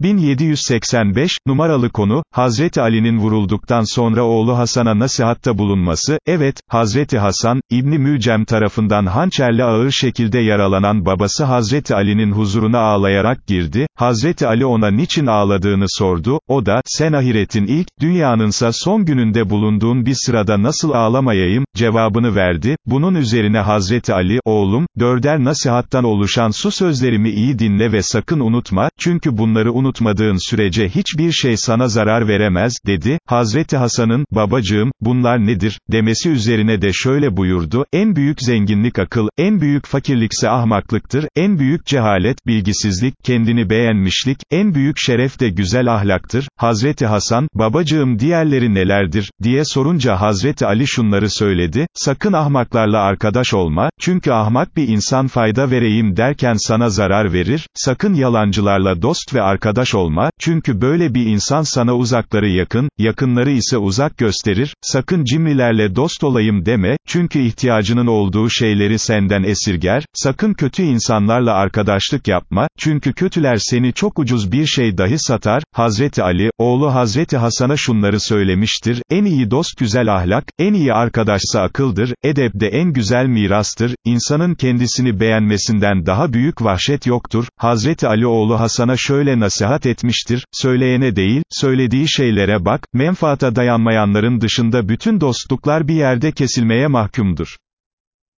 1785, numaralı konu, Hazreti Ali'nin vurulduktan sonra oğlu Hasan'a nasihatta bulunması, evet, Hazreti Hasan, İbni Mücem tarafından hançerle ağır şekilde yaralanan babası Hazreti Ali'nin huzuruna ağlayarak girdi, Hazreti Ali ona niçin ağladığını sordu, o da, sen ahiretin ilk, dünyanınsa son gününde bulunduğun bir sırada nasıl ağlamayayım, cevabını verdi, bunun üzerine Hazreti Ali, oğlum, dörder nasihattan oluşan su sözlerimi iyi dinle ve sakın unutma, çünkü bunları unutmadığın sürece hiçbir şey sana zarar veremez, dedi, Hazreti Hasan'ın, babacığım, bunlar nedir, demesi üzerine de şöyle buyurdu, en büyük zenginlik akıl, en büyük fakirlikse ahmaklıktır, en büyük cehalet, bilgisizlik, kendini beğenmişlik, en büyük şeref de güzel ahlaktır, Hazreti Hasan, babacığım diğerleri nelerdir, diye sorunca Hazreti Ali şunları söyledi, sakın ahmaklarla arkadaş olma, çünkü ahmak bir insan fayda vereyim derken sana zarar verir, sakın yalancılarla dost ve arkadaş olma, çünkü böyle bir insan sana uzakları yakın, yakınları ise uzak gösterir, sakın cimrilerle dost olayım deme, çünkü ihtiyacının olduğu şeyleri senden esirger, sakın kötü insanlarla arkadaşlık yapma, çünkü kötüler seni çok ucuz bir şey dahi satar, Hazreti Ali, oğlu Hazreti Hasan'a şunları söylemiştir, en iyi dost güzel ahlak, en iyi arkadaşsa akıldır, edep de en güzel mirastır, insanın kendisini beğenmesinden daha büyük vahşet yoktur, Hazreti Ali oğlu Hasan'a şöyle nasihat etmiştir, söyleyene değil, söylediği şeylere bak, menfaata dayanmayanların dışında bütün dostluklar bir yerde kesilmeye mahkumdur.